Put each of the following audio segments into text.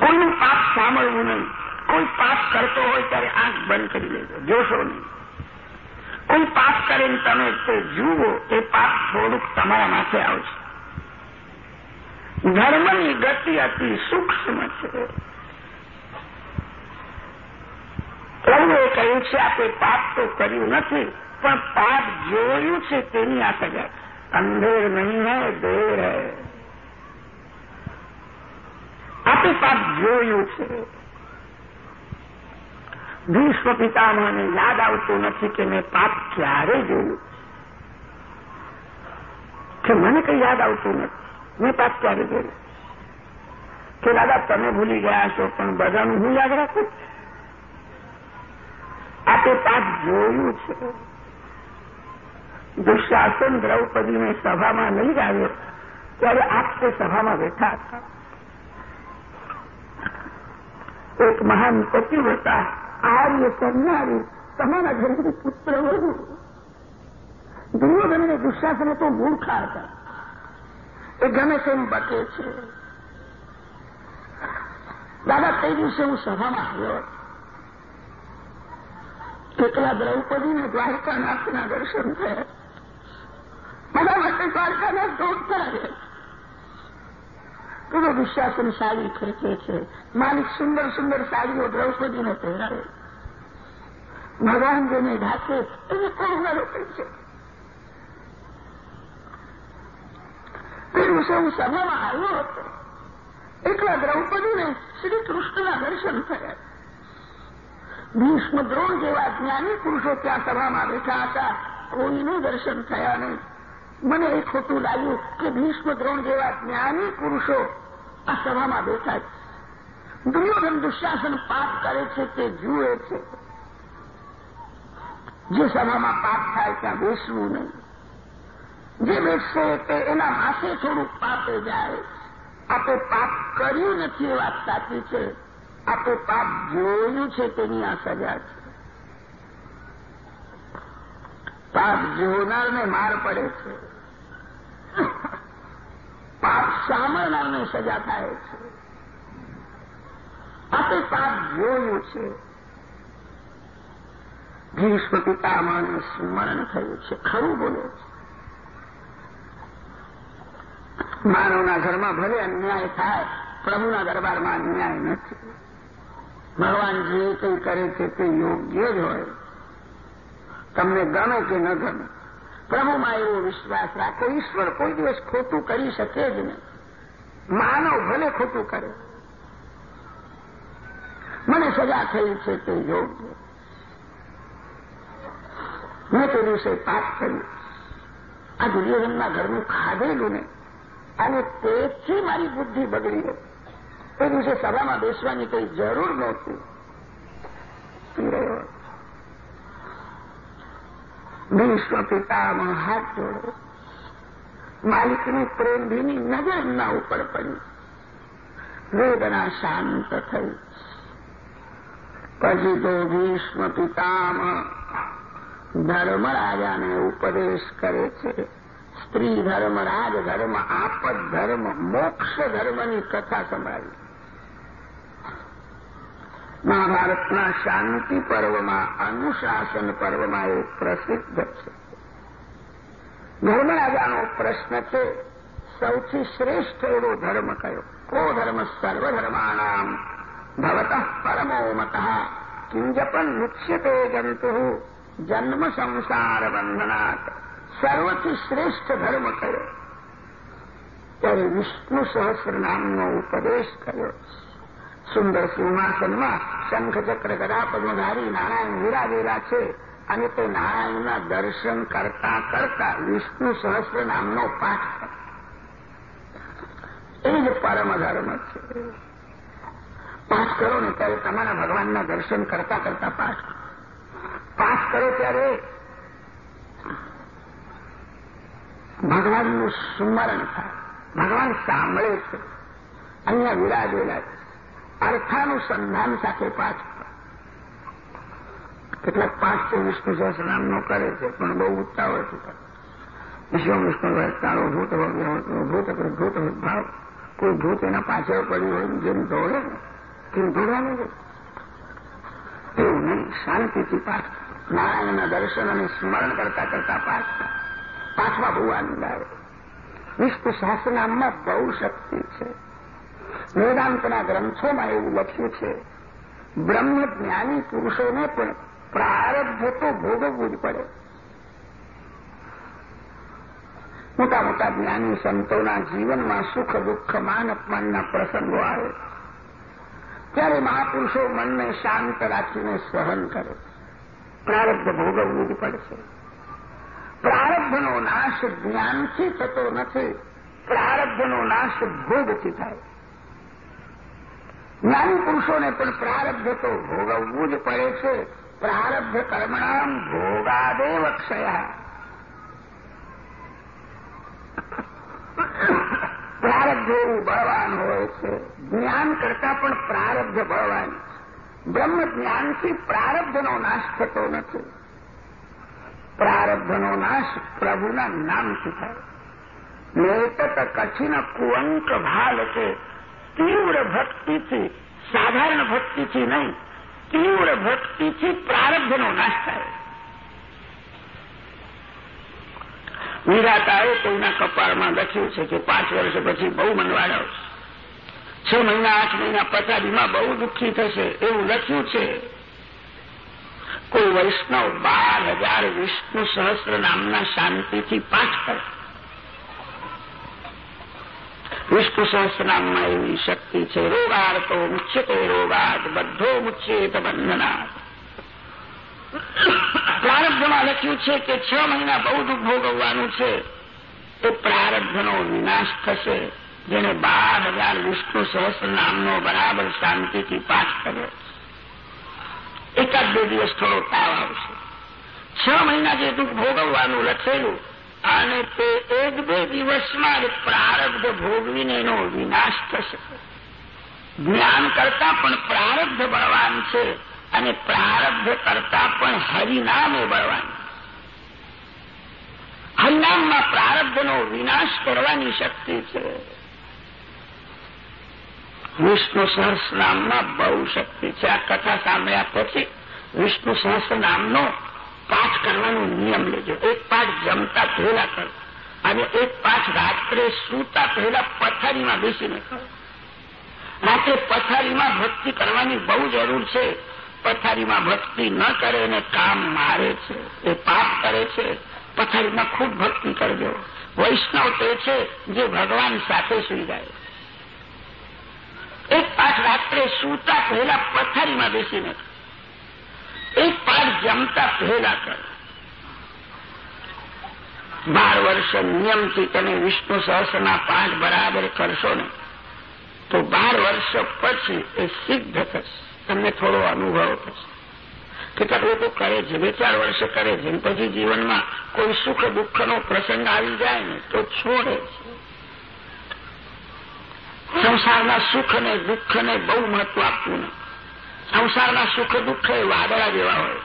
કોઈનું પાપ સાંભળવું નહીં. કોઈ પાપ કરતો હોય ત્યારે આંખ બંધ કરી લેજો. જોશો નહીં. કોઈ પાપ કરીને તમે તે જુઓ, એ પાપ થોડુંક તમારા માથે આવશે. ધર્મની ગતિ અતિ સૂક્ષ્મ છે. પ્રભુએ કહ્યું છે આપણે પાપ તો કર્યું નથી, પણ પાપ જોયું છે તેની આ સજા. અંધેર નહીં હૈ, દેર હૈ. પાપ જોયું છે. ભીષ્મ પિતામહને યાદ આવતું નથી કે મેં પાપ ક્યારે જોયું કે મને કંઈ યાદ આવતું નથી. મેં પાપ ક્યારે જોયું? કે દાદા, તમે ભૂલી ગયા છો, પણ બધાનું હું યાદ રાખું? આપે પાપ જોયું છે. દુશાસન દ્રૌપદીને સભામાં લઈ આવ્યો. ત્યારે આપ તે સભામાં બેઠા હતા. એક મહાન પતિવ્રતા આર્ય કરનારી તમારા ઘરેથી પુત્ર વધુ. દુર્યોધન અને દુશાસન તો મૂર્ખા હતા. એ ગમે તેમ બકે છે. દાદા, તે દિવસે હું સભામાં આવ્યો કેટલા દ્રૌપદીને દ્વારકાનાથના દર્શન થયા. બધા માટે દ્વારકાનાથ દોડ કરાવ્યા પેલો દુશાસન સાડી ખેંચે છે. માલિક સુંદર સુંદર સાડીઓ દ્રૌપદીને પહેરાવે. ભગવાન ઢાકે એને કોરોના રોકે છે. તે દિવસે સભામાં આવ્યો હતો. એટલા દ્રૌપદીને શ્રી કૃષ્ણના દર્શન થયા. ભીષ્મ દ્રોણ જેવા જ્ઞાની પુરુષો ત્યાં સભામાં બેઠા હતા. કોઈનું દર્શન થયા નહીં. મને એ ખોટું લાગ્યું કે ભીષ્મ દ્રોણ જેવા જ્ઞાની પુરુષો આ સભામાં બેઠા છે. દુર્યોધન દુશાસન પાપ કરે છે તે જુએ છે. જે સભામાં પાપ થાય ત્યાં બેસવું નહીં. જે બેસશે તે એના માથે થોડુંક પાપે જાય. આપે પાપ કર્યું નથી એ વાત સાચી છે. આપે પાપ જોયું છે તેની આ સજા છે. પાપ જોનારને માર પડે છે. પાપ સાંભળનારને સજા થાય છે આપણે પાપ જોયું છે ભીષ્મ પિતામાનું સ્મરણ થયું છે ખરું બોલે છે માનવના ઘરમાં ભલે અન્યાય થાય પ્રભુના દરબારમાં અન્યાય નથી ભગવાન જે કંઈ કરે છે તે યોગ્ય જ હોય તમને ગમે કે ન ગમે પ્રભુમાં એવો વિશ્વાસ રાખો, ઈશ્વર કોઈ દિવસ ખોટું કરી શકે જ નહીં. માનવ ભલે ખોટું કરે. મને સજા થઈ છે તે યોગ્ય. મેં તે દિવસે પાપ કર્યું. આ દુર્યોધનના ઘરનું ખાધેલું ને અને તેથી મારી બુદ્ધિ બગડી ગઈ. તે દિવસે સભામાં બેસવાની કઈ જરૂર નહોતી. ભીષ્મ પિતામાં હાથ જોડો. માલિકની પ્રેમભીની નજર એમના ઉપર પડી. વેદના શાંત થઈ. પછી તો ભીષ્મ પિતામાં ધર્મરાજાને ઉપદેશ કરે છે. સ્ત્રી ધર્મ, રાજ ધર્મ, આપદ ધર્મ, મોક્ષ ધર્મની કથા સંભળાવી મહાભારતના શાંતિ પર્વમાં, અનુશાસન પર્વમાં એ પ્રસિદ્ધ છે. ધર્મરાજાનો પ્રશ્ન છે, સૌથી શ્રેષ્ઠ એવો ધર્મ કયો? કો ધર્મ? સર્વધર્માણામ ભવત પરમો મત. કિંજપન મુચ્યતે જંતુ, જન્મ સંસાર બંધનાથ સર્વથી શ્રેષ્ઠ ધર્મ કયો? ત્યારે વિષ્ણુ સહસ્ર નામનો ઉપદેશ કર્યો સુંદર સિંહાસનમાં શંખ ચક્ર ગદા પદ્મધારી નારાયણ વિરાજેલા છે અને તે નારાયણના દર્શન કરતા કરતા વિષ્ણુ સહસ્ર નામનો પાઠ એ જ પરમ છે. પાઠ કરો ને ત્યારે તમારા ભગવાનના દર્શન કરતા કરતા પાઠ પાઠ કરો ત્યારે ભગવાનનું સ્મરણ થાય. ભગવાન સાંભળે છે. અહીંયા વિરાજેલા છે. અર્થાનુસંધાન સાથે પાઠ કેટલાક પાંચસો વિષ્ણુ સહસ્રનામનો કરે છે, પણ બહુ ઉતાવળથી કરે વિશ્વ વિષ્ણુ વહેતાળો ભૂત ભૂત ભૂત ભાવ કોઈ ભૂત એના પાછળ પડ્યું હોય જેમ દોડે તેમ દોડવાનું છે. એવું નહીં, શાંતિથી પાઠ નારાયણના દર્શન અને સ્મરણ કરતા કરતા પાઠ પાઠમાં બહુ આનંદ આવે વિષ્ણુ સહસ્રનામમાં બહુ શક્તિ છે. વેદાંતના ગ્રંથોમાં એવું લખ્યું છે. બ્રહ્મ જ્ઞાની પુરુષોને પણ પ્રારબ્ધ તો ભોગવવું જ પડે. મોટા મોટા જ્ઞાની સંતોના જીવનમાં સુખ દુઃખ માન અપમાનના પ્રસંગો આવે. ત્યારે મહાપુરુષો મનને શાંત રાખીને સહન કરે. પ્રારબ્ધ ભોગવવું જ પડશે. પ્રારબ્ધનો નાશ જ્ઞાનથી થતો નથી. પ્રારબ્ધનો નાશ ભોગથી થાય. જ્ઞાની પુરુષોને પણ પ્રારબ્ધ તો ભોગવવું જ પડે છે. પ્રારબ્ધ કર્મણામ ભોગાદેવ ક્ષયા. પ્રારબ્ધ એવું બળવાન હોય છે. જ્ઞાન કરતા પણ પ્રારબ્ધ બળવાન બ્રહ્મ જ્ઞાનથી પ્રારબ્ધનો નાશ થતો નથી. પ્રારબ્ધનો નાશ પ્રભુના નામથી થાય. નેતત કઠિન કુઅંક ભાલ છે તીવ્ર ભક્તિથી સાધારણ ભક્તિથી નહીં તીવ્ર ભક્તિથી પ્રારબ્ધનો નાશ થાય વિરાતાએ કોઈના કપાળમાં લખ્યું છે કે પાંચ વર્ષ પછી બહુ મનવાડા છ મહિના આઠ મહિના પછાડીમાં બહુ દુઃખી થશે એવું લખ્યું છે કોઈ વૈષ્ણવ બાર હજાર વિષ્ણુ સહસ્ર નામના શાંતિથી પાઠ કરે વિષ્ણુ સહસ્રનામમાં એવી શક્તિ છે. રોગાર્તો મુચ્યતે રોગાત બધો મુચ્યેત બંધનાથ પ્રારબ્ધમાં લખ્યું છે કે છ મહિના બહુ દુઃખ ભોગવવાનું છે. તો પ્રારબ્ધનો વિનાશ થશે. જેને બાર હજાર વિષ્ણુ સહસ્ર નામનો બરાબર શાંતિથી પાઠ કર્યો એકાદ બે દિવસ થોડો તાવ આવશે. છ મહિના જે દુઃખ ભોગવવાનું લખેલું અને તે એક બે દિવસમાં પ્રારબ્ધ ભોગવીને એનો વિનાશ થશે. જ્ઞાન કરતા પણ પ્રારબ્ધ બળવાન છે અને પ્રારબ્ધ કરતા પણ હરિનામ બળવાન હરિનામમાં પ્રારબ્ધનો વિનાશ કરવાની શક્તિ છે. વિષ્ણુ સહસ્ર નામમાં બહુ શક્તિ છે. આ કથા સાંભળ્યા પછી વિષ્ણુ સહસ્ર નામનો પાઠ કરવાનો નિયમ લેજો. એક પાઠ જમતા પહેલા કરો. અને એક પાઠ રાત્રે સૂતા પહેલા પથારીમાં બેસીને કરો. રાત્રે પથારીમાં ભક્તિ કરવાની બહુ જરૂર છે. પથારીમાં ભક્તિ ન કરે અને કામ મારે છે. એ પાપ કરે છે. પથારીમાં ખૂબ ભક્તિ કરજો. વૈષ્ણવ તે છે જે ભગવાન સાથે સુઈ જાય. એક પાઠ રાત્રે સૂતા પહેલા પથારીમાં બેસીને એક પાઠ જમતા પહેલા કર. બાર વર્ષ નિયમથી તમે વિષ્ણુ સહસ્રના પાઠ બરાબર કરશો ને, તો બાર વર્ષ પછી એ સિદ્ધ થશે. તમને થોડો અનુભવ થશે. કેટલાક લોકો કરે છે, બે ચાર વર્ષ કરે છે પછી જીવનમાં કોઈ સુખ દુઃખનો પ્રસંગ આવી જાય ને, તો છોડે છે. સંસારના સુખ ને દુઃખને બહુ મહત્વ આપવું ને સંસારના સુખ દુઃખ વાદળા જેવા હોય.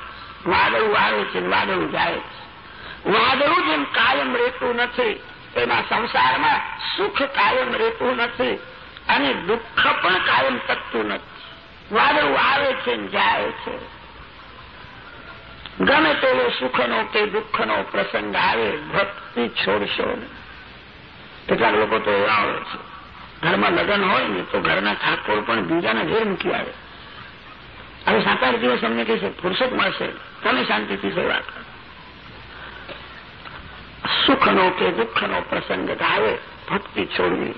વાદળું આવે છે, વાદળું જાય વાદળું જેમ કાયમ રહેતું નથી એના સંસારમાં સુખ કાયમ રહેતું નથી અને દુઃખ પણ કાયમ ટકતું નથી. વાદળું આવે છે જાય છે. ગમે તેવો સુખનો કે દુઃખનો પ્રસંગ આવે, ભક્તિ છોડશો ને. કેટલાક લોકો તો એવા આવે છે. ઘરમાં લગ્ન હોય ને, તો ઘરના ઠાકોર પણ બીજાના ઘેર મૂકી આવે. હવે સાત આઠ દિવસ અમને કહેશે ફુરસદ મળશે. તમે શાંતિથી સેવા સુખનો કે દુઃખનો પ્રસંગ આવે ભક્તિ છોડવી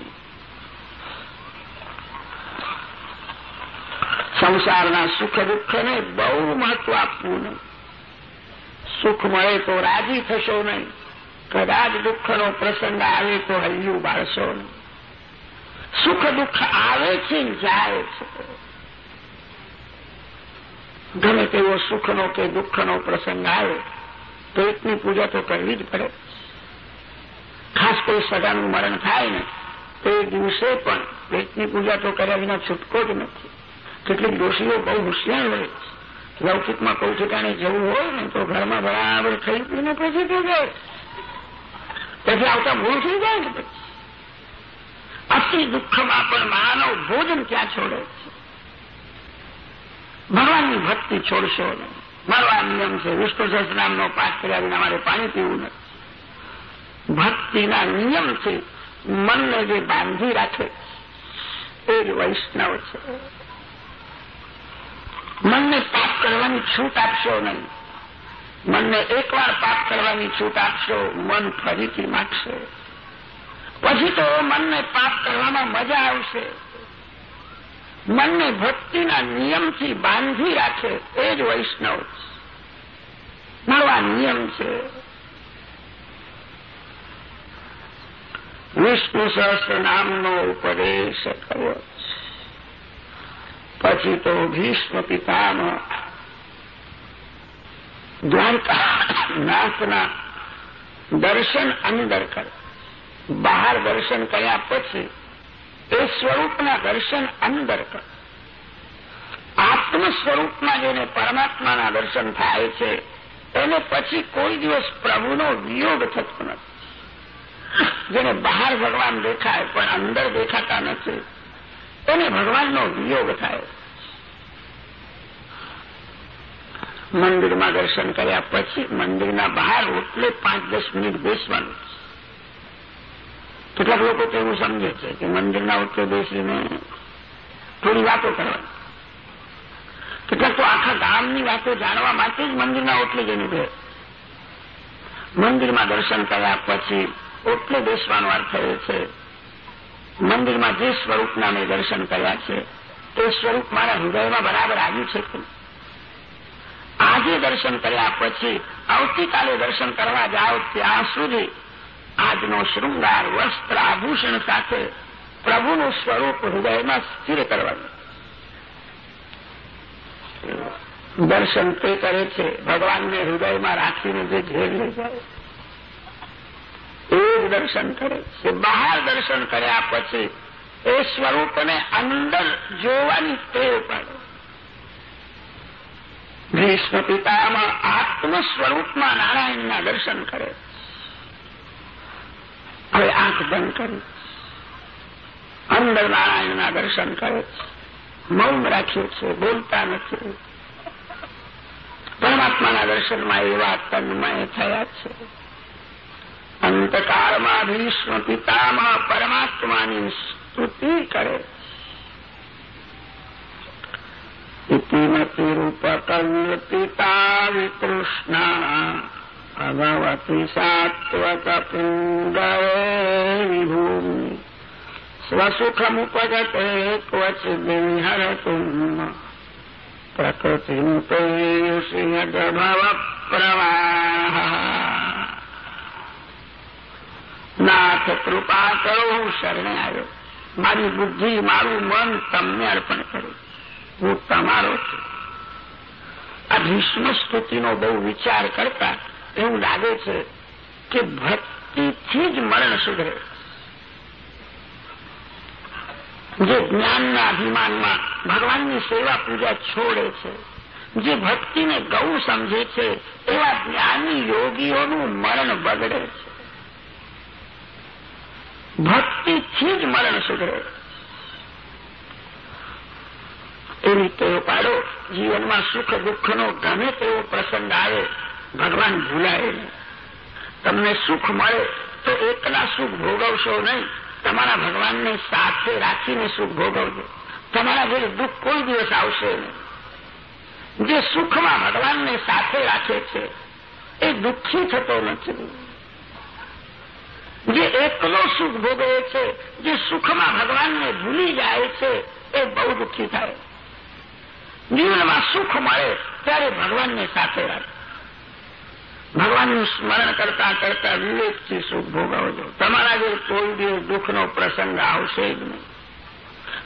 સંસારના સુખ દુઃખને બહુ મહત્વ આપવું નહીં. સુખ મળે તો રાજી થશો નહીં. કદાચ દુઃખનો પ્રસંગ આવે તો હૈયું બાળશો નહીં. સુખ દુઃખ આવે છે, જાય છે. ગમે તેવો સુખનો કે દુઃખનો પ્રસંગ આવે પેટની પૂજા તો કરવી જ પડે. ખાસ કોઈ સગાનું મરણ થાય ને, તો એ દિવસે પણ પેટની પૂજા તો કર્યા વિના છૂટકો જ નથી. કેટલીક દોષીઓ બહુ હોશિયાર હોય લૌકિકમાં કોઈ ઠેકાણે જવું હોય ને, તો ઘરમાં બરાબર ખાઈ પીને પછી થઈ જાય. પછી આવતા ભૂલ થઈ જાય ને પછી. અતિ દુઃખમાં પણ માનવ ભોજન ક્યાં છોડે છે? ભગવાનની ભક્તિ છોડશો નહીં. મારો નિયમ છે, વિષ્ણુ સહસ્રનામનો પાઠ કર્યા વિના મારે પાણી પીવું નથી. ભક્તિના નિયમથી મનને જે બાંધી રાખે એ જ વૈષ્ણવ છે. મનને પાપ કરવાની છૂટ આપશો નહીં. મનને એકવાર પાપ કરવાની છૂટ આપશો, મન ફરીથી માગશે. પછી તો મનને પાપ કરવામાં મજા આવશે. મનને ભક્તિના નિયમથી બાંધી રાખે એ જ વૈષ્ણવ છે. નિયમ છે. વિષ્ણુ સહસ્ર નામનો ઉપદેશ કર્યો પછી તો ભીષ્મ પિતાનો દ્વારકા નાથના દર્શન અંદર કરે. બહાર દર્શન કર્યા પછી એ સ્વરૂપના દર્શન અંદર આત્મ સ્વરૂપમાં જેને પરમાત્માના દર્શન થાય છે, એને પછી કોઈ દિવસ પ્રભુનો વિયોગ થતો નથી. જેને બહાર ભગવાન દેખાય પણ અંદર દેખાતા નથી, એને ભગવાનનો વિયોગ થાય. મંદિરમાં દર્શન કર્યા પછી મંદિરના બહાર એટલે પાંચ દસ મિનિટ બેસવાનું. કેટલાક લોકો તો એવું સમજે છે કે મંદિરના ઓટલે બેસીને થોડી વાતો કરવાની. કેટલાક તો આખા ગામની વાતો જાણવા માટે જ મંદિરના ઓટલે જઈને બે મંદિરમાં દર્શન કર્યા પછી ઓટલે બેસવાનો અર્થ એ છે, મંદિરમાં જે સ્વરૂપના મેં દર્શન કર્યા છે, તે સ્વરૂપ મારા હૃદયમાં બરાબર આવ્યું છે આજે દર્શન કર્યા પછી આવતીકાલે દર્શન કરવા જાઓ ત્યાં સુધી આજનો શૃંગાર વસ્ત્ર આભૂષણ સાથે પ્રભુનું સ્વરૂપ હૃદયમાં સ્થિર કરવાનું. દર્શન તે કરે છે, ભગવાનને હૃદયમાં રાખીને જે ઘેર લઈ જાય, એ દર્શન કરે છે. બહાર દર્શન કર્યા પછી એ સ્વરૂપને અંદર જોવાની ટેવ પડે. ભીષ્મ પિતામાં આત્મ સ્વરૂપમાં નારાયણના દર્શન કરે હવે આંખ બંધ કરી. અંદર નારાયણના દર્શન કરે. મૌન રાખ્યું છે, બોલતા નથી. પરમાત્માના દર્શનમાં એવા તન્મય થયા છે. અંતકાળમાં ભીષ્મ પિતામાં પરમાત્માની સ્તુતિ કરે. ઇતિમતિરૂપકલ્પિતા વિતૃષ્ણા. વિભૂમિ સ્વસુખમુપગતે ક્વચિદિહરતુમ પ્રકૃતિમ પૈયુષિયગભવ પ્રવાહ નાથ કૃપા કરો હું શરણે આવ્યો મારી બુદ્ધિ મારું મન તમને અર્પણ કરું હું તમારો છું આ ભીષ્મ સ્તુતિનો બહુ વિચાર કરતા એવું લાગે છે કે ભક્તિથી જ મરણ સુધરે. જે જ્ઞાનના અભિમાનમાં ભગવાનની સેવા પૂજા છોડે છે, જે ભક્તિને ગૌ સમજે છે, એવા જ્ઞાની યોગીઓનું મરણ બગડે છે. ભક્તિથી જ મરણ સુધરે. એવી ટેવ પાડો, જીવનમાં સુખ દુઃખનો ગમે તેવો પ્રસંગ આવે ભગવાન ભૂલાય, તમને સુખ મળે, તો એકલા સુખ ભોગવશો નહીં. તમારા ભગવાનને સાથે રાખીને સુખ ભોગવજો. તમારા ઘરે દુઃખ કોઈ દિવસ આવશે નહીં. જે સુખમાં ભગવાનને સાથે રાખે છે, એ દુઃખી થતો નથી. જે એકલો સુખ ભોગવે છે, જે સુખમાં ભગવાનને ભૂલી જાય છે, એ બહુ દુઃખી થાય. જીવનમાં સુખ મળે, ત્યારે ભગવાનને સાથે રાખે. ભગવાનનું સ્મરણ કરતા કરતા વિવેકથી સુખ ભોગવજો. તમારા જે કોઈ દિવસ દુઃખનો પ્રસંગ આવશે જ નહીં.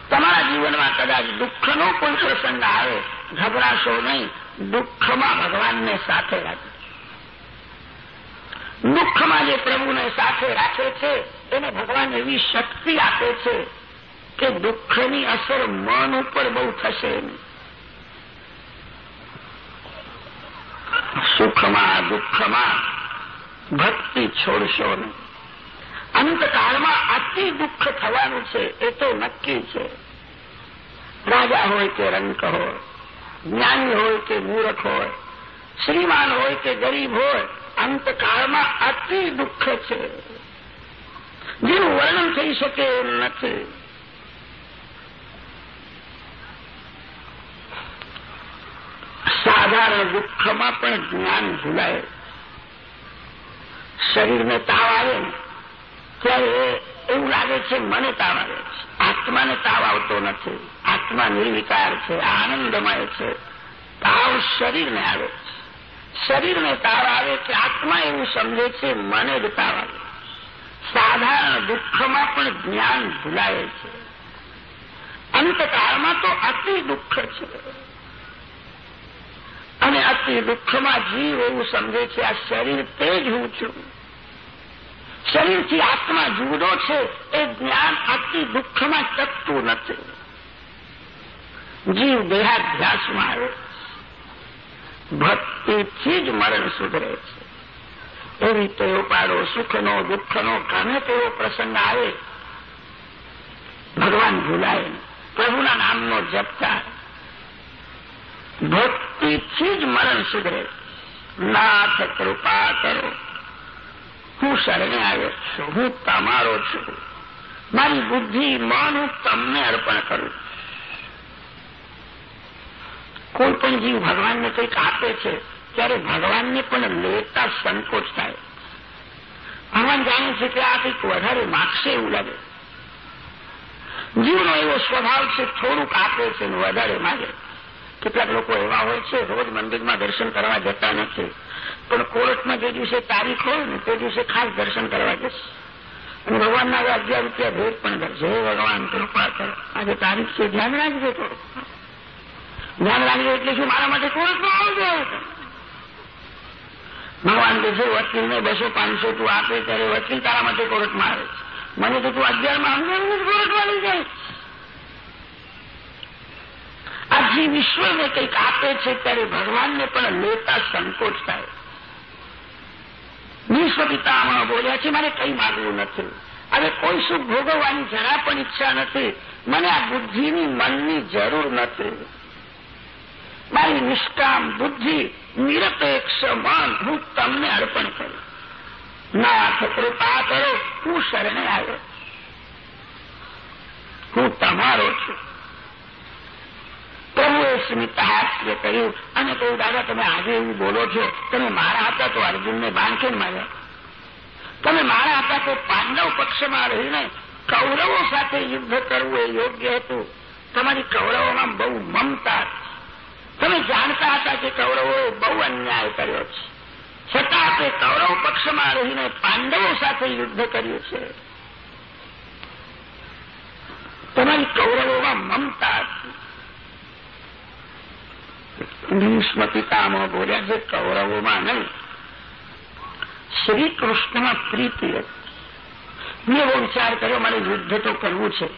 તમારા જીવનમાં કદાચ દુઃખનો કોઈ પ્રસંગ આવે, ગભરાશો નહીં. દુઃખમાં ભગવાનને સાથે રાખજો. દુઃખમાં જે પ્રભુને સાથે રાખે છે, એને ભગવાન એવી શક્તિ આપે છે કે દુઃખની અસર મન ઉપર બહુ થશે નહીં. સુખમાં, દુઃખમાં. ભક્તિ છોડશો નહીં. અંતકાળમાં અતિ દુઃખ થવાનું છે, એ તો નક્કી છે. રાજા હોય કે રંક હોય, જ્ઞાની હોય કે મૂર્ખ હોય, શ્રીમાન હોય કે ગરીબ હોય, અંતકાળમાં અતિ દુઃખ છે. જેનું વર્ણન થઈ શકે એમ નથી. સાધારણ દુઃખમાં પણ જ્ઞાન ભૂલાય. શરીરને તાવ આવે ને, ત્યારે એવું લાગે છે મને તાવ આવે છે. આત્માને તાવ આવતો નથી. આત્મા નિર્વિકાર છે, આનંદમય છે. તાવ શરીરને આવે છે. શરીરને તાવ આવે કે આત્મા એવું સમજે છે, મને જ તાવ આવે સાધારણ દુઃખમાં પણ જ્ઞાન ભૂલાય છે. અંતકાળમાં તો અતિ દુઃખ છે. અને અતિ વૃક્ષમાં જીવ એવું સમજે છે, આ શરીર તે જ હું છું. શરીરથી આત્મા જુદો છે, એ જ્ઞાન અતિ દુઃખમાં ટકતું નથી. જીવ દેહાધ્યાસમાં આવે ભક્તિથી જ મરણ સુધરે છે. એવી ટેવ પાડો સુખનો, દુઃખનો ગમે તેવો પ્રસંગ આવે. ભગવાન ભૂલાય પ્રભુના નામનો જપતા ભક્તિથી જ મરણ સુધરે. નાથ કૃપા કરો. હું શરણે આવ્યો છું. હું તમારો છું. મારી બુદ્ધિ, મન હું તમને અર્પણ કરું. કોઈ પણ જીવ ભગવાનને કંઈક આપે છે, ત્યારે ભગવાનને પણ લેતા સંકોચ થાય. ભગવાન જાણે છે કે આ કંઈક વધારે માગશે એવું લાગે. જીવનો એવો સ્વભાવ છે, થોડુંક આપે છે ને વધારે માગે. કેટલાક લોકો એવા હોય છે, રોજ મંદિરમાં દર્શન કરવા જતા નથી. પણ કોર્ટમાં જે દિવસે તારીખ હોય ને, તે દિવસે ખાસ દર્શન કરવા જશે. અને ભગવાનના અગિયાર રૂપિયા ભેટ પણ કરશે. હે ભગવાન, કૃપા કરો. આજે તારીખ છે, ધ્યાન રાખજો થોડું ધ્યાન રાખજો એટલે શું મારા માટે કોર્ટમાં આવજો ભગવાન કે છે વકીલને બસો પાંચસો તું આપે ત્યારે વકીલ તારા માટે કોર્ટમાં આવે મને તો તું અગિયારમાં અગિયાર કોર્ટમાં લઈ જાય. આ વિશ્વને કંઈક આપે છે ત્યારે ભગવાનને પણ લેતા સંકોચ થાય. વિશ્વ પિતામહ બોલ્યા છે, મારે કંઈ માગવું નથી. અને કોઈ સુખ ભોગવવાની જરા પણ ઈચ્છા નથી. મને આ બુદ્ધિની મનની જરૂર નથી. મારી નિષ્કામ બુદ્ધિ નિરપેક્ષ મન હું તમને અર્પણ કરું. નાથ કૃપા કરો, હું શરણે આવ્યો. હું તમારો છું. પ્રભુએ સ્મિતહાસ્ય કર્યું અને કહ્યું દાદા, તમે આજે એવું બોલો છો, તમે મારા હતા તો અર્જુનને બાણ માર્યા. તમે મારા હતા તો પાંડવ પક્ષમાં રહીને કૌરવો સાથે યુદ્ધ કરવું એ યોગ્ય હતું. તમારી કૌરવોમાં બહુ મમતા તમે જાણતા હતા કે કૌરવોએ બહુ અન્યાય કર્યો છે. છતાં તે કૌરવ પક્ષમાં રહીને પાંડવો સાથે યુદ્ધ કર્યું છે. તમારી કૌરવોમાં મમતા હતી. ભીષ્મ બોલ્યા છે કૌરવોમાં નહીં શ્રી પ્રીતિ હતી એવો વિચાર કર્યો મારે યુદ્ધ તો કરવું છે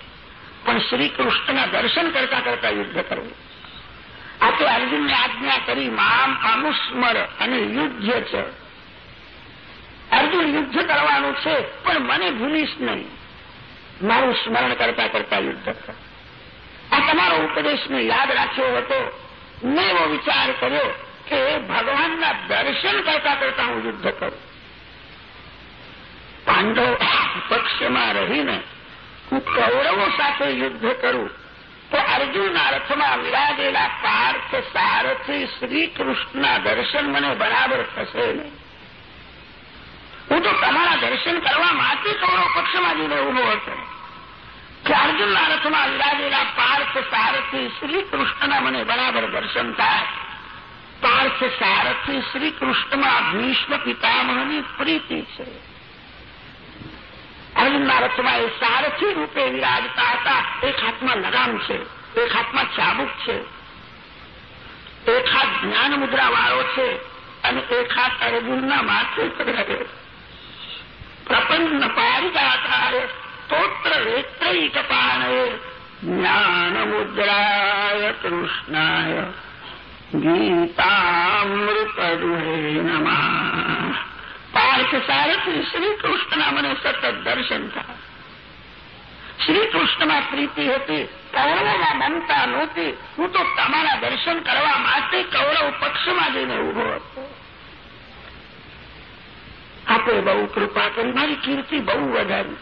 પણ શ્રી દર્શન કરતા કરતા યુદ્ધ કરવું આ તો અર્જુનને આજ્ઞા કરી મામ અનુસ્મર અને યુદ્ધ છે અર્જુન યુદ્ધ કરવાનું છે પણ મને ભૂલીશ નહીં મારું સ્મરણ કરતા કરતા યુદ્ધ કર આ તમારો ઉપદેશ મેં યાદ રાખ્યો હતો એવો વિચાર કર્યો કે ભગવાનના દર્શન કરતા કરતા હું યુદ્ધ કરું. પાંડવ પક્ષમાં રહીને હું કૌરવો સાથે યુદ્ધ કરું તો અર્જુનના રથમાં વિરાજેલા પાર્થ સારથી શ્રી કૃષ્ણના દર્શન મને બરાબર થશે નહીં. હું તો તમારા દર્શન કરવા માટે કૌરવ પક્ષમાં જઈને ઊભો હતો. કે અર્જુનના રથમાં અંદાજેલા પાર્થ સારથી શ્રી કૃષ્ણના મને બરાબર દર્શન થાય. પાર્થ સારથી શ્રી કૃષ્ણમાં ભીષ્મ પિતામહની પ્રીતિ છે. અર્જુનના રથમાં એ સારથી રૂપે વિરાજતા હતા. એક હાથમાં લગામ છે, એક હાથમાં ચાબુક છે. એક હાથ જ્ઞાન મુદ્રા વાળો છે અને એક હાથ અર્જુનના માથે પકડાયો પારિતા સ્તોત્ર વેત્રૈકપાણય જ્ઞાન મુદ્રાય કૃષ્ણાય ગીતામૃતદુહે નમઃ પાર્થસારથી શ્રી કૃષ્ણના મને સતત દર્શન થાય શ્રી કૃષ્ણમાં પ્રીતિ હતી કૌરવમાં મમતા નહોતી હું તો તમારા દર્શન કરવા માટે કૌરવ પક્ષમાં જઈને ઊભો હતો આપે બહુ કૃપા કરી મારી કીર્તિ બહુ વધારી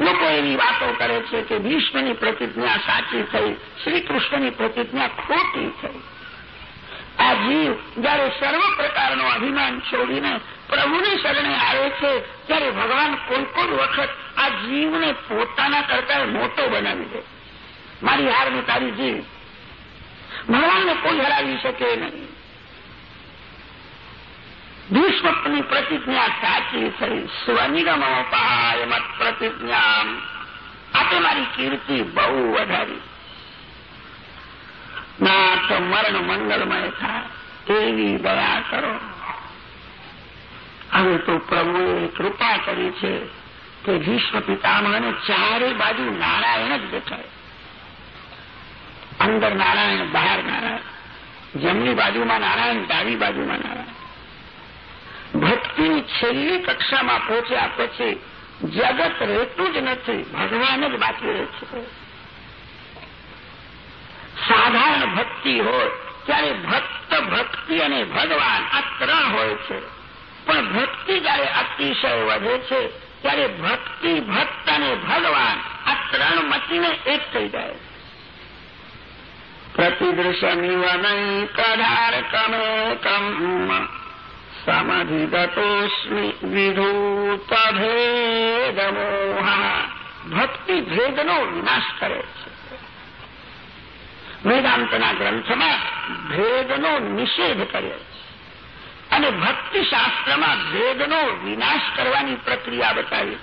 લોકો એવી વાતો કરે છે કે ભીષ્મની પ્રતિજ્ઞા સાચી થઈ શ્રી કૃષ્ણની પ્રતિજ્ઞા ખોટી થઈ. આ જીવ જયારે સર્વ પ્રકારનો અભિમાન છોડીને પ્રભુની શરણે આવે છે, ત્યારે ભગવાન કોઈ કોઈ વખત આ જીવને પોતાના કરતા મોટો બનાવી દે. મારી હારની તારી જીવ. ભગવાનને કોઈ હરાવી શકે નહીં. ભીષ્મની પ્રતિજ્ઞા સાચી થઈ સ્વનિગમોપાય મત પ્રતિજ્ઞા આપે મારી કીર્તિ બહુ વધારી નાથ મરણ મંગળમય થાય એવી દયા કરો હવે તો પ્રભુએ કૃપા કરી છે કે ભીષ્મ પિતામહને ચારે બાજુ નારાયણ જ દેખાય અંદર નારાયણ બહાર નારાયણ જમણી બાજુમાં નારાયણ ડાબી બાજુમાં નારાયણ ભક્તિની છેલ્લી કક્ષામાં પહોંચ્યા પછી જગત રહેતું જ નથી. ભગવાન જ બાકી રહે સાધારણ ભક્તિ હોય, ત્યારે ભક્ત ભક્તિ અને ભગવાન આ ત્રણ હોય છે. પણ ભક્તિ જયારે અતિશય વધે છે, ત્યારે ભક્તિ, ભક્ત અને ભગવાન આ ત્રણ મતીને એક થઈ જાય. પ્રતિદૃશમિવ નૈકધારકમેકમ વિધૂતભેદમોહ ભક્તિ ભેદનો વિનાશ કરે છે વેદાંતના ગ્રંથમાં ભેદનો નિષેધ કર્યો છે અને ભક્તિશાસ્ત્રમાં ભેદનો વિનાશ કરવાની પ્રક્રિયા બતાવી.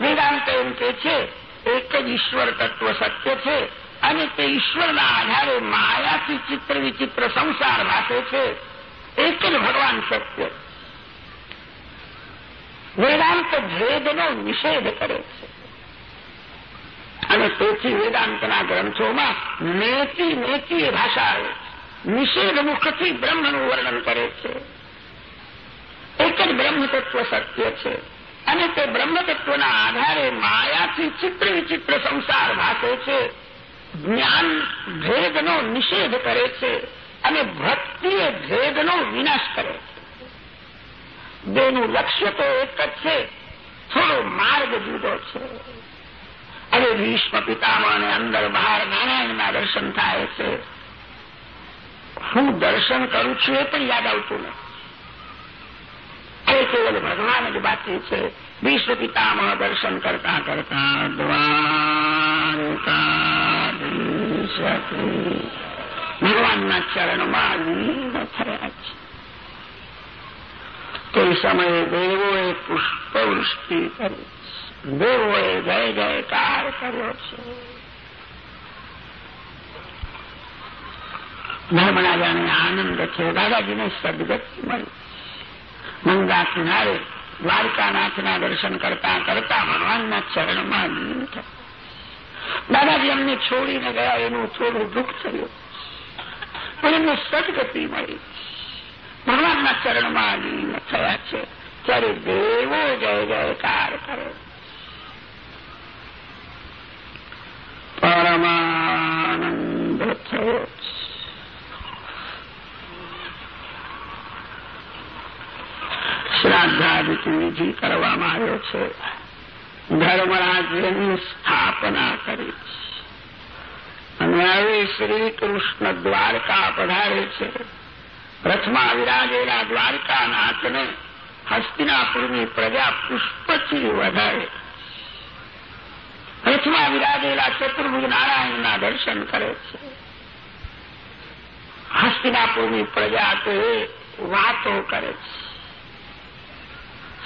વેદાંત એમ કે છે, એક જ ઈશ્વર તત્વ સત્ય છે અને તે ઈશ્વરના આધારે માયાથી ચિત્ર વિચિત્ર સંસાર વાસે છે. એક જ ભગવાન સત્ય વેદાંત ભેદનો નિષેધ કરે છે. અને તેથી વેદાંતના ગ્રંથોમાં નેતી નેતી ભાષા આવે બ્રહ્મનું વર્ણન કરે છે. એક જ બ્રહ્મતત્વ સત્ય છે. અને તે બ્રહ્મતત્વના આધારે માયાથી ચિત્ર વિચિત્ર સંસાર ભાષે છે. જ્ઞાન ભેદનો નિષેધ કરે છે. અને ભક્તિએ ભેદનો વિનાશ કરે બેનું લક્ષ્ય તો એક જ છે, થોડો માર્ગ જુદો છે. અને ભીષ્મ પિતામાને અંદર બહાર નારાયણના દર્શન થાય છે. હું દર્શન કરું છું એ પણ યાદ આવતું નથી. એ કેવલ ભગવાન જ બાકી છે. વિશ્વ પિતામાં દર્શન કરતા કરતા દ્વારકાધીશ ભગવાનના ચરણમાં લીન થયા છે. તે સમયે દેવોએ પુષ્પવૃષ્ટિ કરી. દેવોએ જય જયકાર કર્યો છે. ધર્મરાજાને આનંદ થયો. દાદાજીને સદગતિ મળી. ગંગા કિનારે દ્વારકાનાથના દર્શન કરતા કરતા ભગવાનના ચરણમાં લીન થયા. દાદાજી અમને છોડીને ગયા. એનું થોડું દુઃખ થયું. એમને સદગતિ મળી. ભગવાનના ચરણમાં લીન થયા છે. ત્યારે દેવો જય જયકાર કરે. પરમાનંદ થયો શ્રાદ્ધાદિક કરવામાં આવ્યો છે. ધર્મરાજ્યની સ્થાપના કરી. અને હવે શ્રી કૃષ્ણ દ્વારકા પધારે છે. રથમાં વિરાજેલા દ્વારકાનાથને હસ્તિનાપુરની પ્રજા પુષ્પથી વધારે. રથમાં વિરાજેલા ચતુર્ભુજ નારાયણના દર્શન કરે છે. હસ્તિનાપુરની પ્રજા તો વાતો કરે છે.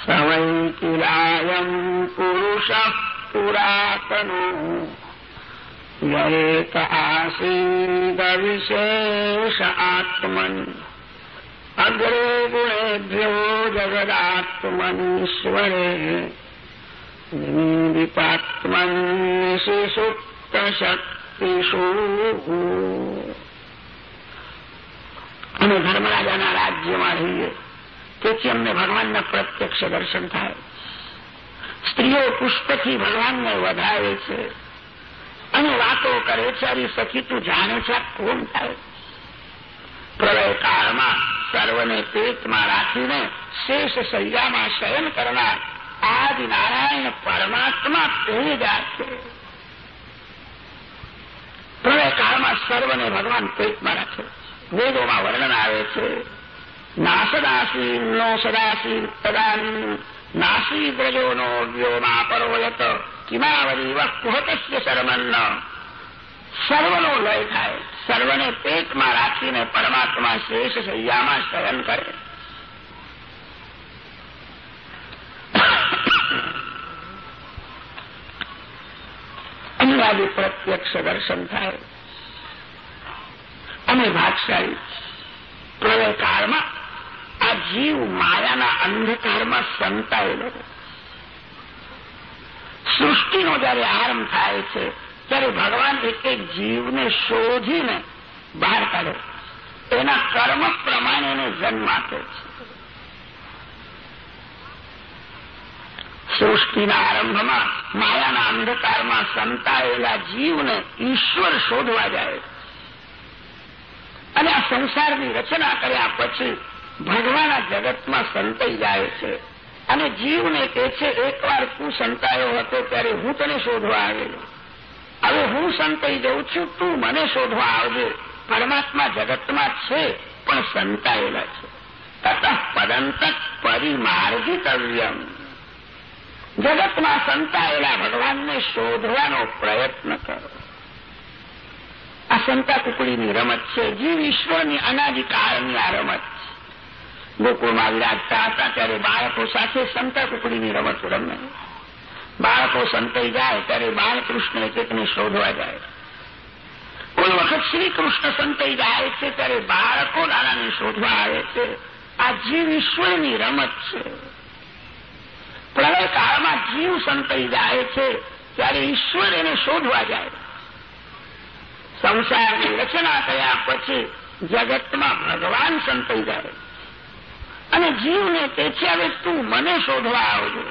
સવૈકિલાયમ પુરુષ પુરાતનો યરેક આસીદ વિશેષ આત્મન અગ્રે ગુણેભ્યો જગદાત્મનીશ્વરે નિમિપાત્મન સુપ્ત શક્તિષુ અમે ધર્મરાજાના રાજ્યમાં રહીએ તેથી અમને ભગવાનના પ્રત્યક્ષ દર્શન થાય સ્ત્રીઓ પુષ્પથી ભગવાનને વધારે છે અને વાતો કરે છે અને સખી તું જાણે છે કોણ થાય? પ્રલય કાળમાં સર્વને પેટમાં રાખીને શેષ સૈયામાં શયન કરનાર આદિ નારાયણ પરમાત્મા તે છે. પ્રલયકાળમાં સર્વને ભગવાન પેટમાં રાખે. વેદોમાં વર્ણન આવે છે, નાસદાસી નો સદાસી તદાની, નાસી દ્રજો નો વ્યોમા પરોયત કિમાવરી વક્કુહતસ્ય શરમન્ન સર્વનો લય થાય સર્વને પેટમાં રાખીને પરમાત્મા શેષ શૈયામાં શયન કરે અનુવાદી પ્રત્યક્ષ દર્શન થાય અને ભાગશાળી પ્રલય કાળમાં આ જીવ માયાના અંધકારમાં સંતાયેલો સૃષ્ટિનો જયારે આરંભ થાય છે, ત્યારે ભગવાન એક એક જીવને શોધીને બહાર કાઢે એના કર્મ પ્રમાણે જન્મ આપે છે. સૃષ્ટિના આરંભમાં, માયાના અંધકારમાં સંતાયેલા જીવને ઈશ્વર શોધવા જાય અને આ સંસારની રચના કર્યા પછી ભગવાન આ જગતમાં સંતાઈ જાય છે. અને જીવને કહે છે, એકવાર તું સંતાયો હતો ત્યારે હું તને શોધવા આવેલો. હવે હું સંતાઈ જઉં છું, તું મને શોધવા આવજે. પરમાત્મા જગતમાં છે, પણ સંતાયેલા છે. તત પદંત પરિમાર્જિતવ્યમ. જગતમાં સંતાયેલા ભગવાનને શોધવાનો પ્રયત્ન કરો. આ સંતા કુકડીની રમત છે, જીવ ઈશ્વરની અનાદિકાળની આ રમત ગોકુળમાં વિરાજતા હતા ત્યારે બાળકો સાથે સંતા કુકડીની રમત રમે. બાળકો સંતાઈ જાય ત્યારે બાળકૃષ્ણ એકને શોધવા જાય. કોઈ વખત શ્રી સંતાઈ જાય છે ત્યારે બાળકો દાદાને શોધવા આવે છે. આ જીવ ઈશ્વરની રમત છે. પ્રલય કાળમાં જીવ સંતાઈ જાય છે ત્યારે ઈશ્વર એને શોધવા જાય. સંસારની રચના થયા પછી જગતમાં ભગવાન સંતાઈ જાય. અને જીવને તેથી હવે તું મને શોધવા આવજો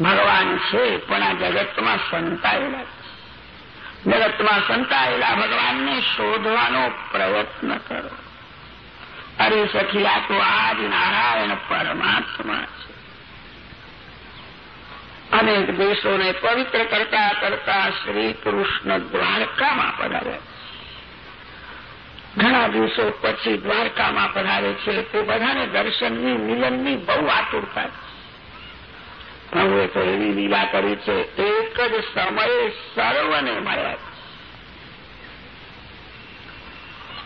ભગવાન છે, પણ આ જગતમાં સંતાયેલા જગતમાં સંતાયેલા ભગવાનને શોધવાનો પ્રયત્ન કરો. અરે સખી, આ તો આજ નારાયણ પરમાત્મા છે. અનેક દેશોને પવિત્ર કરતા કરતા શ્રી કૃષ્ણ દ્વારકામાં પધાર્યા ઘણા દિવસો પછી દ્વારકામાં પધારે છે તે બધાને દર્શનની, મિલનની બહુ આતુરતા પ્રભુએ તો એવી લીલા કરી છે, એક જ સમયે સર્વને મળ્યા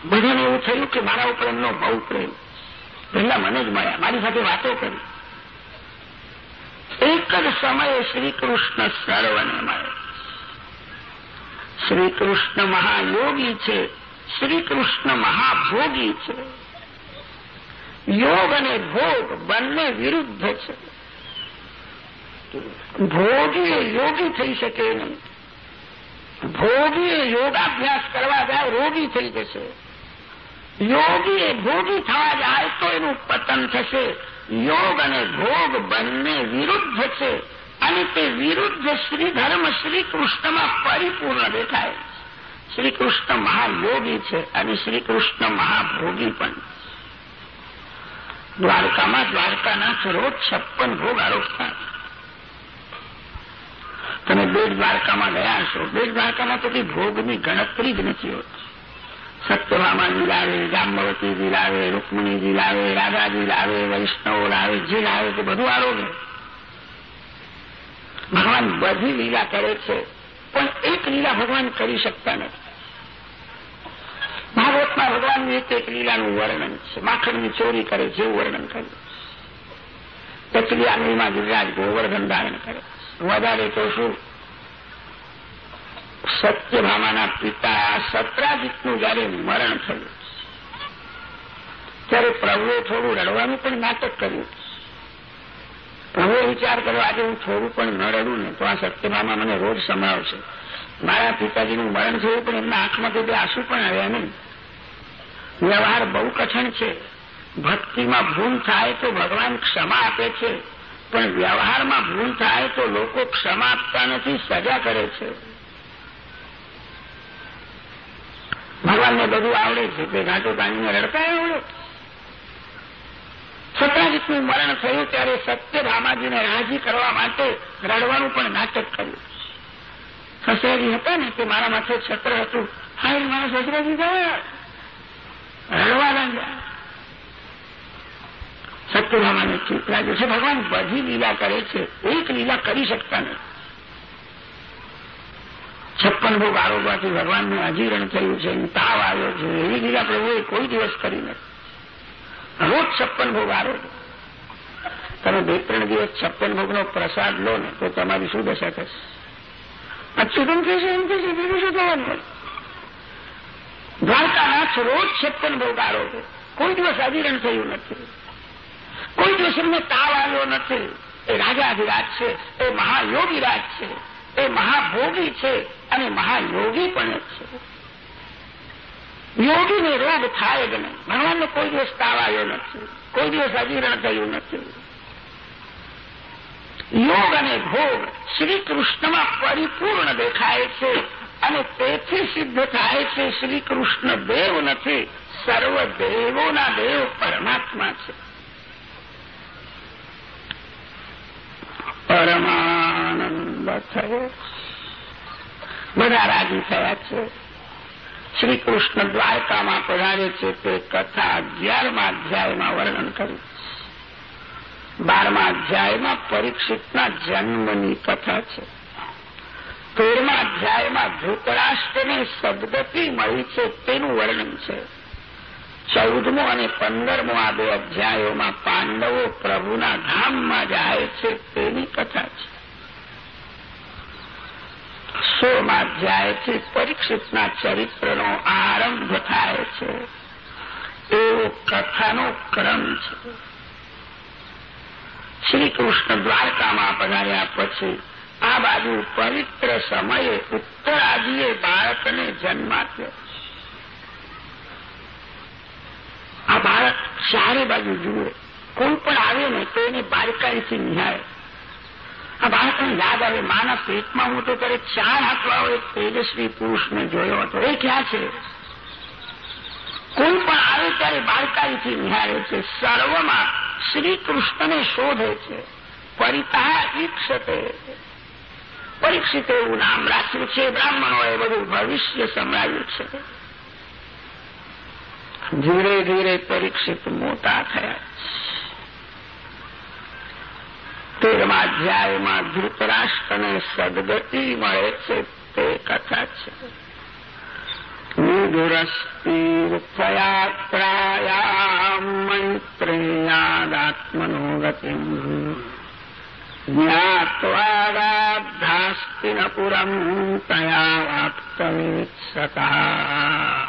બધાને એવું થયું કે મારા ઉપર એમનો બહુ પ્રેમ પહેલા મને જ મળ્યા, મારી સાથે વાતો કરી. એક જ સમયે શ્રી કૃષ્ણ સર્વને મળે શ્રી કૃષ્ણ મહાયોગી છે. શ્રી મહાભોગી છે. યોગ અને ભોગ બંને વિરુદ્ધ છે. ભોગી યોગી થઈ શકે નહીં. ભોગી યોગાભ્યાસ કરવા જાય રોગી થઈ જશે. યોગી ભોગી થવા જાય તો એનું પતન થશે. યોગ અને ભોગ બંને વિરુદ્ધ છે. અને તે વિરુદ્ધ શ્રી ધર્મ શ્રી કૃષ્ણમાં પરિપૂર્ણ દેખાય. શ્રી મહાયોગી છે અને શ્રી મહાભોગી પણ. દ્વારકામાં દ્વારકાના રોજ છપ્પન ભોગ આરોપતા તમે બેટ દ્વારકામાં ગયા છો બેટ દ્વારકામાં તો ભોગની ગણતરી જ નથી હોતી. સત્યભામાજી લાવે જાંબવતીજી લાવે, રૂકમણીજી લાવે, રાધાજી લાવે, વૈષ્ણવો લાવે, જે લાવે તે બધું આરોગ્ય ભગવાન બધી લીલા કરે છે. પણ એક લીલા ભગવાન કરી શકતા નથી. ભાગવતમાં ભગવાનની એક એક લીલાનું વર્ણન છે. માખણની ચોરી કરે જેવું વર્ણન કર્યું પછી આંગળીમાં ગિરિરાજ ગોવર્ધન ધારણ કરે. વધારે તો શું? સત્યભામાના પિતા સત્રાજીતનું જયારે મરણ થયું, ત્યારે પ્રભુએ થોડું રડવાનું પણ નાટક કર્યું. પ્રભુએ વિચાર કર્યો, આજે હું થોડું પણ ન રડું ને, તો આ સત્યભામા મને રોજ સમાવશે મારા પિતાજીનું મરણ થયું પણ એમના આંખમાંથી બે આંસુ પણ આવ્યા નહીં. વ્યવહાર બહુ કઠણ છે. ભક્તિમાં ભૂલ થાય તો ભગવાન ક્ષમા આપે છે. પણ વ્યવહારમાં ભૂલ થાય તો લોકો ક્ષમા આપતા નથી, સજા કરે છે. ભગવાનને બધું આવડે છે. તે ઘાટો પાણીને રડતા આવડે. સત્રાજીતનું મરણ થયું ત્યારે સત્ય રામાજીને રાજી કરવા માટે રડવાનું પણ નાટક કર્યું. સસરાજી હતા ને તે મારા માથે છત્ર હતું. હાય મારા સસરાજી ગયા રડવા લાગ્યા. સત્યભામાને ચૂપ છે, ભગવાન, બધી લીલા કરે છે. એક લીલા કરી શકતા નહીં. છપ્પન ભોગ આરોગવાથી ભગવાનનું અજીરણ થયું છે. તાવ આવ્યો છે. એવી લીલા પ્રભુએ કોઈ દિવસ કરી નથી. રોજ છપ્પન ભોગ આરોગ્ય તમે બે ત્રણ દિવસ છપ્પન ભોગનો પ્રસાદ લો ને તો તમારી શું દશા થશે? અચ્યુતન કે એમ કે બીજું શું થવાનું દ્વારકાનાથ રોજ છપ્પન ભોગ આરોગ્ય કોઈ દિવસ અજીરણ થયું નથી. કોઈ દિવસ એમને તાવ આવ્યો નથી. એ રાજાધિરાજ છે, એ મહાયોગી રાજ છે, એ મહાભોગી છે, અને મહાયોગી પણ છે. યોગીને રોગ થાય જ નહીં. ભગવાનને કોઈ દિવસ તાવ આવ્યો નથી. કોઈ દિવસ અજીરણ થયું નથી. યોગ અને ભોગ શ્રી કૃષ્ણમાં પરિપૂર્ણ દેખાય છે અને તેથી સિદ્ધ થાય છે શ્રી કૃષ્ણ દેવ નથી. સર્વ દેવોના દેવ પરમાત્મા છે. પરમાનંદ થયો. બધા રાજી થયા છે. શ્રી કૃષ્ણ દ્વારકામાં પધારે છે તે કથા અગિયારમા અધ્યાયમાં વર્ણન કર્યું બારમા અધ્યાયમાં પરીક્ષિતના જન્મની કથા છે. તેરમા અધ્યાયમાં ધૃતરાષ્ટ્રને સદગતિ મળી છે તેનું વર્ણન છે. ચૌદમો અને પંદરમો આ બે અધ્યાયોમાં પાંડવો પ્રભુના ધામમાં જાય છે તેની કથા છે. સોળમા અધ્યાયથી પરીક્ષિતના ચરિત્રનો આરંભ થાય છે. એવો કથાનો ક્રમ છે. શ્રી દ્વારકામાં પધાર્યા પછી આ બાજુ પવિત્ર સમયે ઉત્તરાદીએ બાળકને જન્મ આપ્યો. આ બાળક ચારે બાજુ જુએ. કોઈ પણ આવે ને તો એને બારકાઈથી નિહાળે. આ બાળકને યાદ આવે માના પેટમાં હું તો ત્યારે ચાર હાથવાળો એક તેજસ્વી પુરુષને જોયો હતો એ ક્યાં છે કોઈ પણ આવે ત્યારે બાળકાઈથી નિહાળે છે સર્વમાં શ્રી કૃષ્ણને શોધે છે પરિતા ઈક્ષતે પરીક્ષિત એવું નામ રાખ્યું છે બ્રાહ્મણોએ બધું ભવિષ્ય સંભળાવ્યું છે ધીરે ધીરે પરીક્ષિત મોટા થયા તેરમા અધ્યાયમાં ધૃતરાષ્ટ્રને સદગતિ મળે છે તે કથા છે. વિદુરસ્તીર્થયાત્રાયામ મૈત્રેયાદાત્મનો ન પુરમ તયા વાપ્તવીત્સતા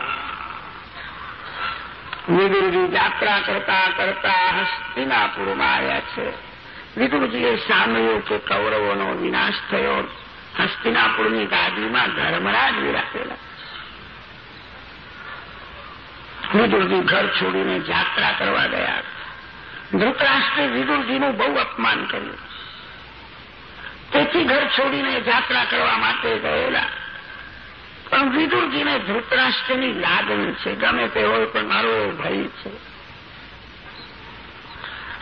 વિદુરજી યાત્રા કરતા કરતા હસ્તિનાપુરમાં આવ્યા છે. વિદુરજીએ સાંભળ્યું કે કૌરવોનો વિનાશ થયો. હસ્તિનાપુરની ગાદીમાં ધર્મરાજ વિરાજેલા. વિદુરજી ઘર છોડીને યાત્રા કરવા ગયા ધૃતરાષ્ટ્રે વિદુરજીનું બહુ અપમાન કર્યું. તેથી ઘર છોડીને યાત્રા કરવા માટે ગયેલા. પણ વિદુરજીને ધૃતરાષ્ટ્રની લાગણી છે. ગમે તે હોય પણ મારો ભય છે.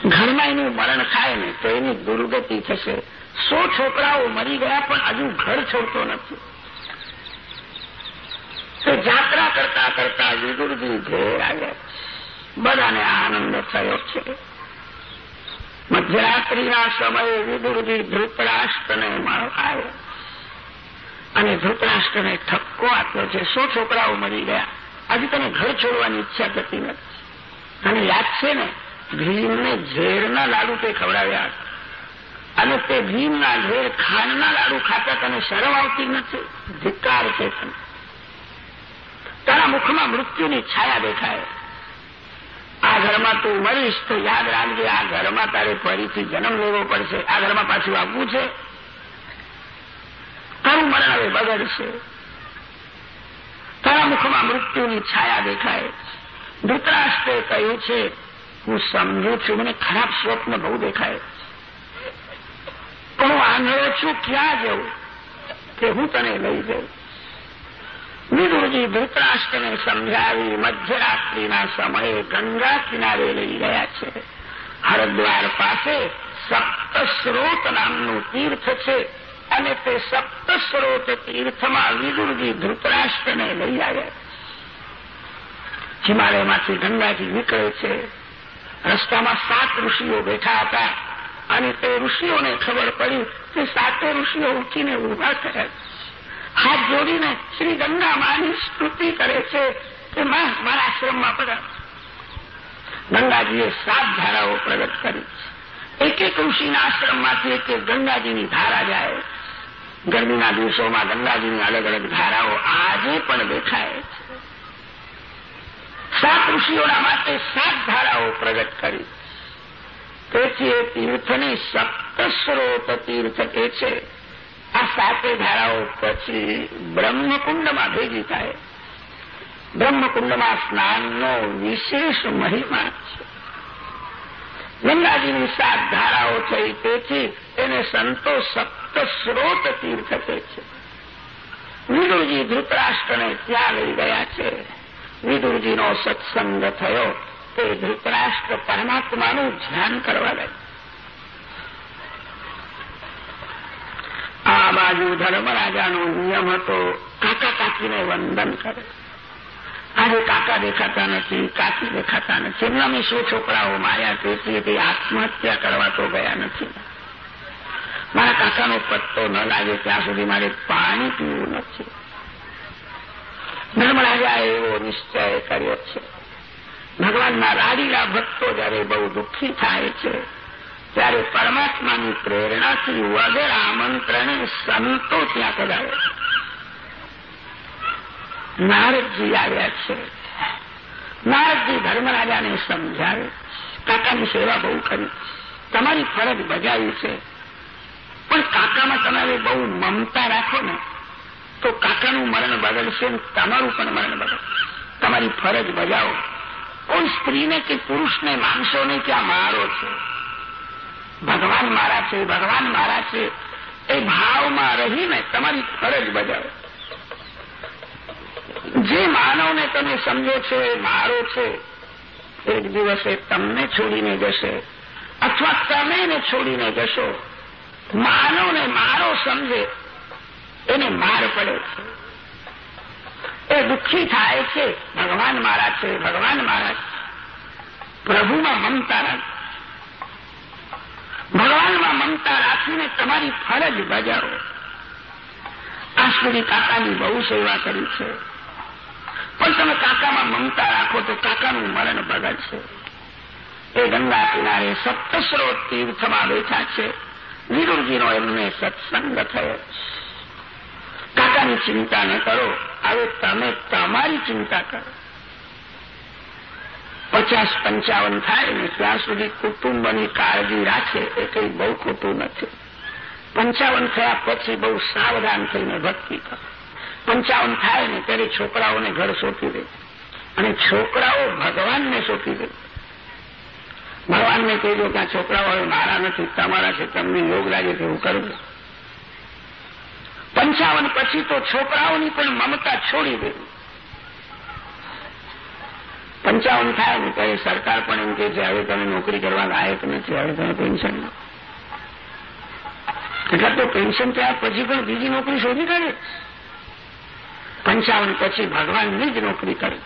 ઘરમાં એનું મરણ થાય ને તો એની દુર્ગતિ થશે. સો છોકરાઓ મરી ગયા પણ હજુ ઘર છોડતો નથી. તો જાત્રા કરતા કરતા વિદુરજી ઘેર આવ્યા. બધાને આનંદ થયો છે. મધ્યરાત્રિના સમયે વિદુરજી ધૃતરાષ્ટ્રને મળવા અને ધૃતરાષ્ટ્રને ઠપકો આપ્યો છે. સો છોકરાઓ મરી ગયા. આજે તને ઘર છોડવાની ઈચ્છા થતી નથી. અને યાદ છે ને? ભીમને ઝેરના લાડુ તે ખવડાવ્યા અને તે ભીમના ઝેર ખાંડના લાડુ ખાતા તને શરમ આવતી નથી? ધિકાર છે તને. તારા મુખમાં મૃત્યુની છાયા દેખાય. આ ઘરમાં તું મરીશ તો યાદ રાખજે, આ ઘરમાં તારે ફરીથી જન્મ લેવો પડશે. આ ઘરમાં પાછું આવવું છે? તારું મરણ બગડશે. તારા મુખમાં મૃત્યુની છાયા દેખાય. ધૃતરાષ્ટ્રે કહ્યું છે હું સમજુ છું, મને ખરાબ સ્વપ્ન બહુ દેખાય. પણ હું આંધળો છું, ક્યાં જવું? કે હું તને લઈ જઉં. વિદુરજી ધૃતરાષ્ટ્રને સમજાવી મધ્યરાત્રિના સમયે ગંગા કિનારે લઈ ગયા છે. હરદ્વાર પાસે સપ્તસ્રોત નામનું તીર્થ છે અને તે સપ્તસ્રોત તીર્થમાં વિદુરજી ધૃતરાષ્ટ્રને લઈ આવ્યા હિમાલયમાંથી ગંગાજી નીકળે છે. રસ્તામાં સાત ઋષિઓ બેઠા હતા. અને તે ઋષિઓને ખબર પડી કે સાતે ઋષિઓ ઉઠીને ઊભા થયા હાથ જોડીને શ્રી ગંગા માની સ્તુતિ કરે છે કે માં, મારા આશ્રમમાં પડ્યા ગંગાજીએ સાત ધારાઓ પ્રગટ કરી એક એક ઋષિના આશ્રમમાંથી એક એક ગંગાજીની ધારા જાય ગરમીના દિવસોમાં ગંગાજીની અલગ અલગ ધારાઓ આજે પણ દેખાય છે. સાત ઋષિઓના માટે સાત ધારાઓ પ્રગટ કરી. તેથી એ તીર્થની સપ્તસ્રોત તીર્થ કે છે. આ સાતે ધારાઓ પછી બ્રહ્મકુંડમાં ભેગી થાય. બ્રહ્મકુંડમાં સ્નાનનો વિશેષ મહિમા છે. ગંગાજીની સાત ધારાઓ થઈ તેથી તેને સંતો સપ્તસ્રોત તીર્થ કહે છે. વિદુરજી ધૃતરાષ્ટ્રને ત્યાં લઈ ગયા છે. વિદુરજીનો સત્સંગ થયો તે ધૃતરાષ્ટ્ર પરમાત્માનું ધ્યાન કરવા લાગ્યું આ બાજુ ધર્મરાજાનો નિયમ હતો, કાકા કાકીને વંદન કરે. આજે કાકા દેખાતા નથી, કાકી દેખાતા નથી. એમના શું છોકરાઓ માયા તેથી તે આત્મહત્યા કરવા તો ગયા નથી. મારા કાકાનો પત્તો ન લાગે ત્યાં સુધી મારે પાણી પીવું નથી. ધર્મરાજાએ એવો નિશ્ચય કર્યો છે. ભગવાનના રાડીલા ભક્તો જયારે બહુ દુઃખી થાય છે, ત્યારે પરમાત્માની પ્રેરણાથી વગર આમંત્રણે સંતો ત્યાં કદાવે નારદજી આવ્યા છે. નારદજી ધર્મરાજાને સમજાવે કાકાની સેવા બહુ કરી તમારી ફરજ બજાવી છે. પણ કાકામાં તમારે બહુ મમતા રાખો ને તો કાકાનું મરણ ને તમારું પણ મરણ બદલશે તમારી ફરજ બજાવો. કોઈ સ્ત્રીને કે પુરુષને માનશો નહીં મારો છે? ભગવાન મારા છે, ભગવાન મારા છે. એ ભાવમાં રહીને તમારી ફરજ બજાવો. જે માનવને તમે સમજો છો એ મારો છે. એક દિવસે તમને છોડીને જશે. અથવા તમે એને છોડીને જશો. માનવને મારો સમજે. એને માર પડે છે. એ દુઃખી થાય છે. ભગવાન મારા છે, ભગવાન મારા પ્રભુમાં મમતા ભગવાનમાં મમતા રાખીને તમારી ફરજ બજાવો. આ સુધી કાકાની બહુ સેવા કરી છે. પણ તમે કાકામાં મમતા રાખો તો કાકાનું મરણ બગડશે. એ ગંગા કિનારે સપ્તસ્રોત તીર્થમાં બેઠા છે. વિરુજીનો એમને સત્સંગ થયો કાકાની ચિંતા ન કરો. હવે તમે તમારી ચિંતા કરો. પચાસ પંચાવન થાય ને ત્યાં સુધી કુટુંબની કાળજી રાખે એ કંઈ બહુ ખોટું નથી. પંચાવન થયા પછી બહુ સાવધાન થઈને ભક્તિ કરો. પંચાવન થાય ને ત્યારે છોકરાઓને ઘર સોંપી દે. અને છોકરાઓ ભગવાનને સોંપી દે. ભગવાનને કહેજો કે આ છોકરાઓ મારા નથી, તમારા છે, તમને યોગ લાગે તો હું કરજો પંચાવન પછી તો છોકરાઓની પણ મમતા છોડી દેવી પંચાવન થાય ને ત્યારે સરકાર પણ એમ કે છે, હવે તમે નોકરી કરવા લાયક નથી, હવે તમે પેન્શન એટલે તો પેન્શન થયા પછી પણ બીજી નોકરી શોધી કાઢે. પંચાવન પછી ભગવાનની જ નોકરી કરે.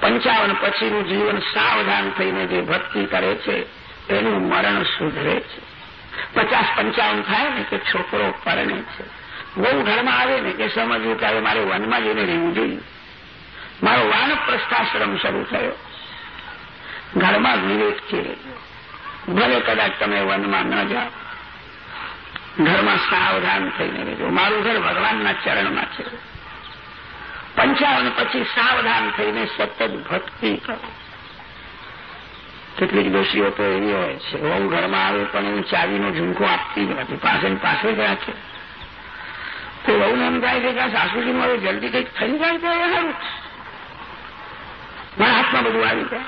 પંચાવન પછીનું જીવન સાવધાન થઈને જે ભક્તિ કરે છે, એનું મરણ સુધરે છે. પચાસ પંચાવન થાય ને કે છોકરો પરણે છે. બહુ ઘરમાં આવે ને કે સમજવું કે મારે વનમાં જઈને રહેવું જોઈએ. મારો વાનપ્રસ્થાશ્રમ શરૂ થયો. ઘરમાં વિવેક છે. ભલે કદાચ તમે વનમાં ન જાઓ. ઘરમાં સાવધાન થઈને રહેજો. મારું ઘર ભગવાનના ચરણમાં છે. પંચાવન પછી સાવધાન થઈને સતત ભક્તિ કરો. કેટલીક દોષીઓ તો એવી હોય છે. હું ઘરમાં આવે પણ હું ચાવીનો ઝુમકો આપતી જ નથી. પાસે પાસે જ રાખે. તો વહુને એમ થાય છે કે આ હવે જલ્દી કંઈક થઈ જાય તો એ મારા હાથમાં બધું આવી જાય.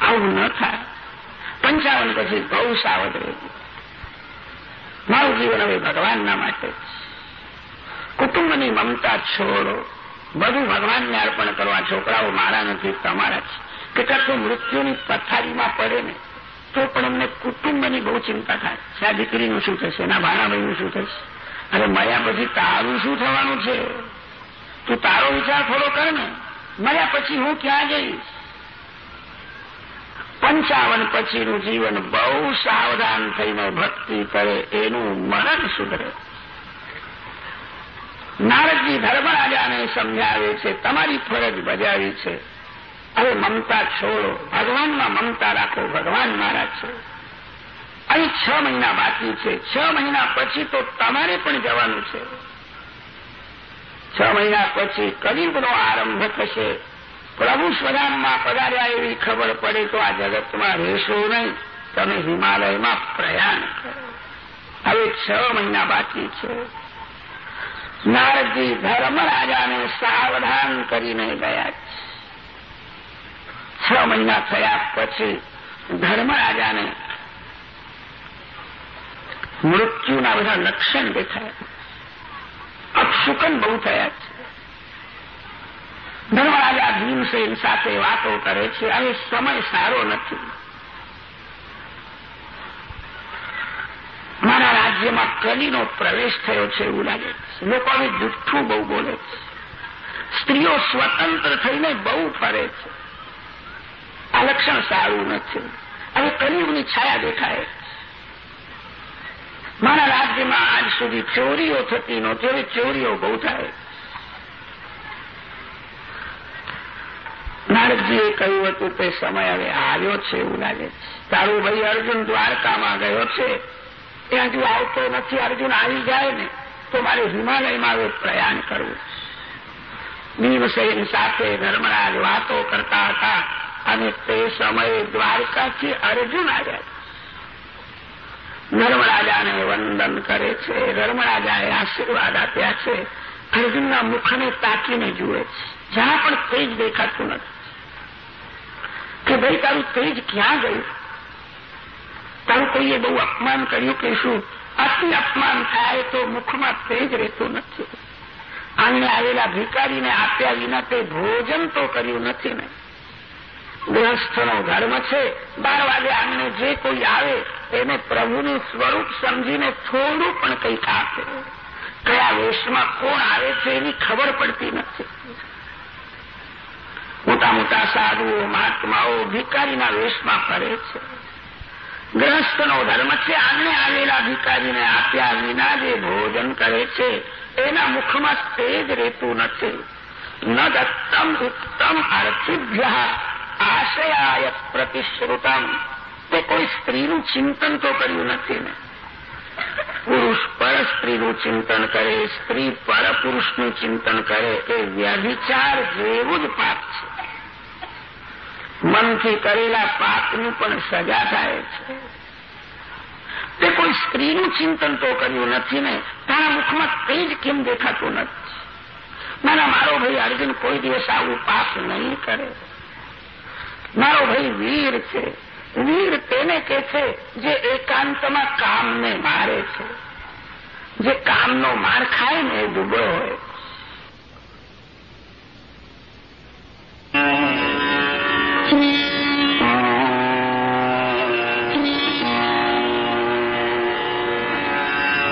આવું ન થાય. પંચાવન પછી બહુ સાવધ રહેવું મારું જીવન હવે ભગવાનના માટે કુટુંબની મમતા છોડો. બધું ભગવાનને અર્પણ કરવા. છોકરાઓ મારા નથી, તમારા છે. કેટલાક તો મૃત્યુની પથારીમાં પડે ને, તો પણ અમને કુટુંબની બહુ ચિંતા થાય. છે આ દીકરીનું શું થશે? એના ભાણાભાઈનું શું થશે? અરે મર્યા પછી તારું શું થવાનું છે? તું તારો વિચાર થોડો કર ને. મર્યા પછી હું ક્યાં જઈશ? પંચાવન પછીનું જીવન બહુ સાવધાન થઈને ભક્તિ કરે, એનું મરણ સુધરે. નારદજી ધર્મરાજાને સમજાવે છે, તમારી ફરજ બજાવી છે. હવે મમતા છોડો. ભગવાનમાં મમતા રાખો. ભગવાન મારા છે. અહીં છ મહિના બાકી છે. છ મહિના પછી તો તમારે પણ જવાનું છે. છ મહિના પછી કલિયુગનો આરંભ થશે. પ્રભુ સ્વધામમાં પધાર્યા એવી ખબર પડે તો આ જગતમાં રહેશો નહીં. તમે હિમાલયમાં પ્રયાણ કરો. હવે છ મહિના બાકી છે. નારદજી ધર્મરાજાને સાવધાન કરીને ગયા છે. છ મહિના થયા પછી ધર્મરાજાને મૃત્યુના બધા લક્ષણ દેખાયા. અપશુકન બહુ થયા છે. ધર્મરાજા ભીમસેન સાથે વાતો કરે છે, હવે સમય સારો નથી. મારા રાજ્યમાં કલીનો પ્રવેશ થયો છે એવું લાગે છે. લોકો જુઠ્ઠું બહુ બોલે છે. સ્ત્રીઓ સ્વતંત્ર થઈને બહુ ફરે છે. આ લક્ષણ સારું નથી. હવે કલયુગની છાયા દેખાય. મારા રાજ્યમાં આજ સુધી ચોરીઓ થતી નહોતી, હવે ચોરીઓ બહુ થાય. નારદજીએ કહ્યું હતું કે સમય હવે આવ્યો છે એવું લાગે તારો ભાઈ અર્જુન દ્વારકામાં ગયો છે. એ હજુ આવતો નથી, અર્જુન આવી જાય ને તો મારે હિમાલયમાં હવે પ્રયાણ કરવું ભીમસેન સાથે ધર્મરાજ વાતો કરતા હતા. અને તે સમયે દ્વારકાથી અર્જુન આવ્યા. નર્મરાજાને વંદન કરે છે. નર્મરાજાએ આશીર્વાદ આપ્યા છે. અર્જુનના મુખને તાકીને જુએ છે. જ્યાં પણ તેજ દેખાતું નથી. કે ભાઈ, તારું તેજ ક્યાં ગયું? તારું કોઈએ બહુ અપમાન કર્યું કે શું? અતિ અપમાન થાય તો મુખમાં તેજ રહેતું નથી. આને આવેલા ભિકારીને આપ્યા વિના તે ભોજન તો કર્યું નથી ને. ગૃહસ્થનો ધર્મ છે. બાર વાગે આમને જે કોઈ આવે, એને પ્રભુનું સ્વરૂપ સમજીને થોડું પણ કંઈક આપે કયા વેશમાં કોણ આવે છે એની ખબર પડતી નથી. મોટા મોટા સાધુઓ, મહાત્માઓ ભિકારીના વેશમાં ફરે છે. ગ્રહસ્થનો ધર્મ છે. આંગણે આવેલા ભિકારીને આપ્યા વિના જે ભોજન કરે છે, એના મુખમાં તેજ રહેતું નથી. ન દત્તમ ઉત્તમ અર્થિભ્ય આશયાય પ્રતિશ્રુતમ તે કોઈ સ્ત્રીનું ચિંતન તો કર્યું નથી ને પુરુષ પર સ્ત્રીનું ચિંતન કરે સ્ત્રી પર પુરુષનું ચિંતન કરે એ વ્યભિચાર જેવું જ પાપ છે મનથી કરેલા પાપની પણ સજા થાય છે। તે કોઈ સ્ત્રીનું ચિંતન તો કર્યું નથી ને, તારા મુખમાં તેજ કેમ દેખાતું નથી? મારા મારો ભાઈ અર્જુન કોઈ દિવસ આવું પાપ નહીં કરે. મારો ભાઈ વીર છે. વીર તેને કે છે જે એકાંતમાં કામને મારે છે. જે કામનો માર ખાય ને એ દુબળો હોય.